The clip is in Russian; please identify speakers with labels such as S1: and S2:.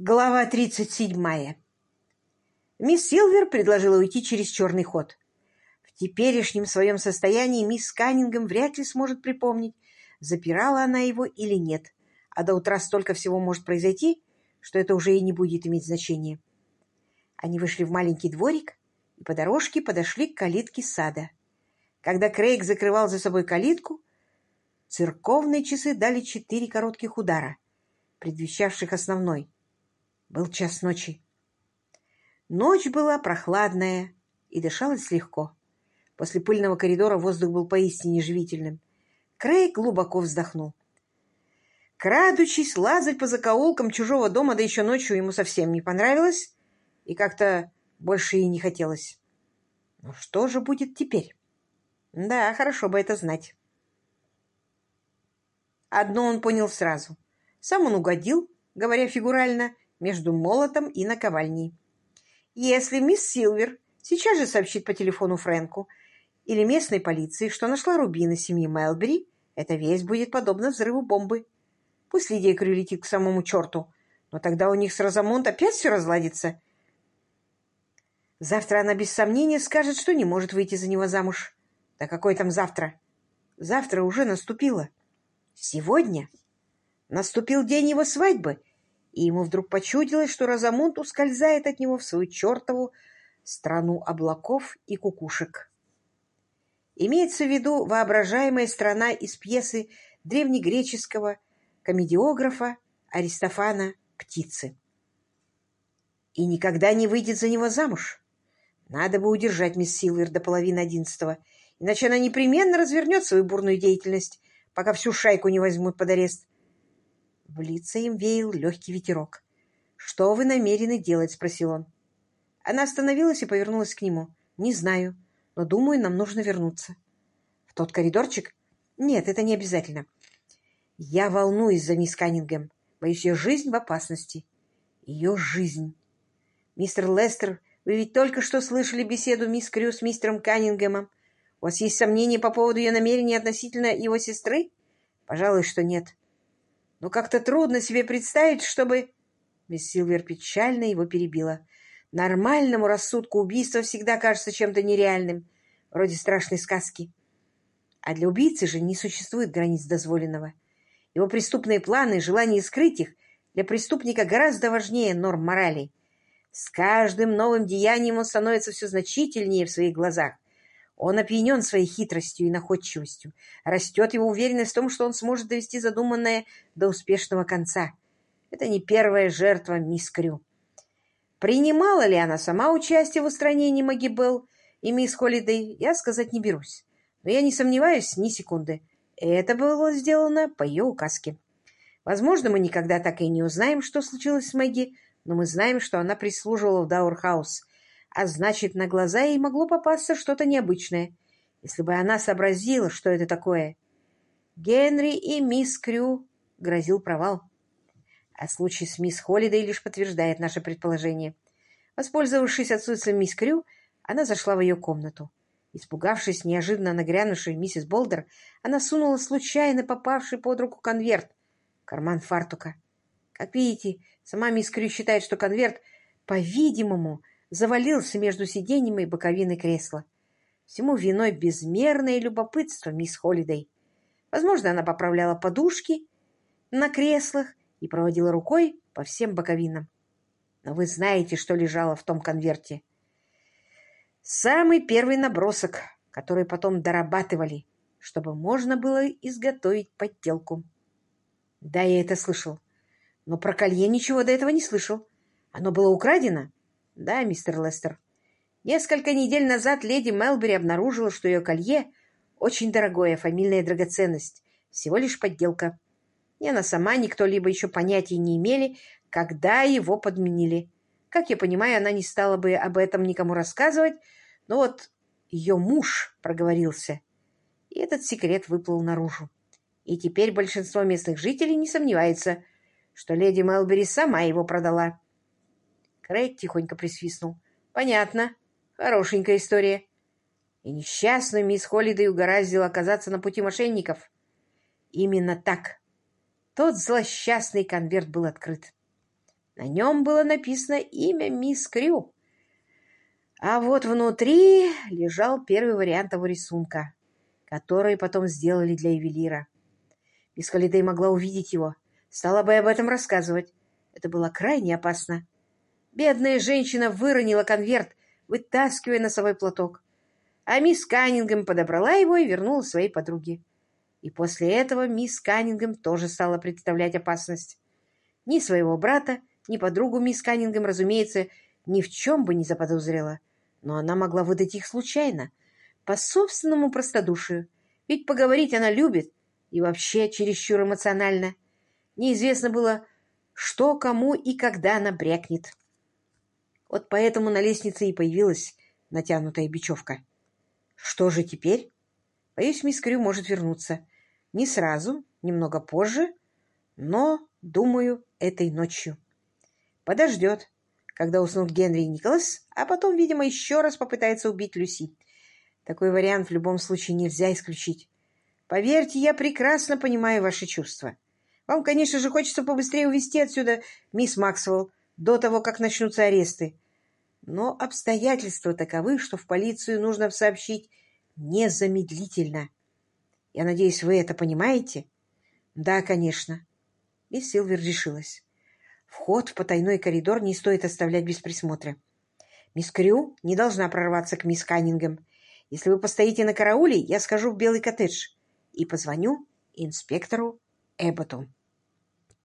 S1: Глава 37. Мисс Силвер предложила уйти через черный ход. В теперешнем своем состоянии мисс Каннингем вряд ли сможет припомнить, запирала она его или нет, а до утра столько всего может произойти, что это уже и не будет иметь значения. Они вышли в маленький дворик и по дорожке подошли к калитке сада. Когда Крейг закрывал за собой калитку, церковные часы дали четыре коротких удара, предвещавших основной — был час ночи. Ночь была прохладная и дышалась легко. После пыльного коридора воздух был поистине живительным. Крейг глубоко вздохнул. Крадучись, лазать по закоулкам чужого дома, да еще ночью ему совсем не понравилось, и как-то больше и не хотелось. Ну что же будет теперь? Да, хорошо бы это знать. Одно он понял сразу. Сам он угодил, говоря фигурально, между молотом и наковальней. Если мисс Силвер сейчас же сообщит по телефону Фрэнку или местной полиции, что нашла рубины семьи Мелбери, эта весть будет подобна взрыву бомбы. Пусть Лидия Крю летит к самому черту, но тогда у них с Розамонт опять все разладится. Завтра она без сомнения скажет, что не может выйти за него замуж. Да какой там завтра? Завтра уже наступило. Сегодня наступил день его свадьбы, и ему вдруг почудилось, что Розамунд ускользает от него в свою чертову страну облаков и кукушек. Имеется в виду воображаемая страна из пьесы древнегреческого комедиографа Аристофана «Птицы». И никогда не выйдет за него замуж. Надо бы удержать мисс Силвер до половины одиннадцатого, иначе она непременно развернет свою бурную деятельность, пока всю шайку не возьмут под арест. В лица им веял легкий ветерок. «Что вы намерены делать?» — спросил он. Она остановилась и повернулась к нему. «Не знаю, но думаю, нам нужно вернуться». «В тот коридорчик?» «Нет, это не обязательно». «Я волнуюсь за мисс Каннингем. Боюсь, ее жизнь в опасности». «Ее жизнь». «Мистер Лестер, вы ведь только что слышали беседу мисс Крю с мистером Каннингемом. У вас есть сомнения по поводу ее намерений относительно его сестры?» «Пожалуй, что нет но как-то трудно себе представить, чтобы...» Мисс Силвер печально его перебила. «Нормальному рассудку убийство всегда кажется чем-то нереальным, вроде страшной сказки. А для убийцы же не существует границ дозволенного. Его преступные планы, желание скрыть их для преступника гораздо важнее норм морали. С каждым новым деянием он становится все значительнее в своих глазах, он опьянен своей хитростью и находчивостью. Растет его уверенность в том, что он сможет довести задуманное до успешного конца. Это не первая жертва мисс Крю. Принимала ли она сама участие в устранении Маги Белл и мисс Холидей, я сказать не берусь. Но я не сомневаюсь ни секунды. Это было сделано по ее указке. Возможно, мы никогда так и не узнаем, что случилось с Мэгги, но мы знаем, что она прислуживала в Даурхаус а значит, на глаза ей могло попасться что-то необычное, если бы она сообразила, что это такое. Генри и мисс Крю грозил провал. А случай с мисс Холлидей лишь подтверждает наше предположение. Воспользовавшись отсутствием мисс Крю, она зашла в ее комнату. Испугавшись неожиданно нагрянувшей миссис Болдер, она сунула случайно попавший под руку конверт в карман фартука. Как видите, сама мисс Крю считает, что конверт, по-видимому, завалился между сиденьем и боковиной кресла. Всему виной безмерное любопытство мисс Холидей. Возможно, она поправляла подушки на креслах и проводила рукой по всем боковинам. Но вы знаете, что лежало в том конверте. Самый первый набросок, который потом дорабатывали, чтобы можно было изготовить подделку. Да, я это слышал. Но про колье ничего до этого не слышал. Оно было украдено да, мистер Лестер. Несколько недель назад леди Мелбери обнаружила, что ее колье — очень дорогая фамильная драгоценность, всего лишь подделка. Ни она сама, ни кто-либо еще понятия не имели, когда его подменили. Как я понимаю, она не стала бы об этом никому рассказывать, но вот ее муж проговорился, и этот секрет выплыл наружу. И теперь большинство местных жителей не сомневается, что леди Мелбери сама его продала. Крейг тихонько присвистнул. «Понятно. Хорошенькая история». И несчастную мисс Холлидей угораздило оказаться на пути мошенников. Именно так. Тот злосчастный конверт был открыт. На нем было написано имя мисс Крю. А вот внутри лежал первый вариант того рисунка, который потом сделали для ювелира. Мисс Холидей могла увидеть его, стала бы об этом рассказывать. Это было крайне опасно. Бедная женщина выронила конверт, вытаскивая носовой платок. А мисс Каннингем подобрала его и вернула своей подруге. И после этого мисс Каннингем тоже стала представлять опасность. Ни своего брата, ни подругу мисс Каннингем, разумеется, ни в чем бы не заподозрила. Но она могла выдать их случайно, по собственному простодушию. Ведь поговорить она любит и вообще чересчур эмоционально. Неизвестно было, что, кому и когда она брякнет. Вот поэтому на лестнице и появилась натянутая бечевка. Что же теперь? Боюсь, мисс Крю может вернуться. Не сразу, немного позже, но, думаю, этой ночью. Подождет, когда уснут Генри и Николас, а потом, видимо, еще раз попытается убить Люси. Такой вариант в любом случае нельзя исключить. Поверьте, я прекрасно понимаю ваши чувства. Вам, конечно же, хочется побыстрее увезти отсюда мисс Максвелл до того, как начнутся аресты. Но обстоятельства таковы, что в полицию нужно сообщить незамедлительно. Я надеюсь, вы это понимаете? Да, конечно. Мисс Силвер решилась. Вход в потайной коридор не стоит оставлять без присмотра. Мисс Крю не должна прорваться к мисс Каннингем. Если вы постоите на карауле, я скажу в белый коттедж и позвоню инспектору Эбботу.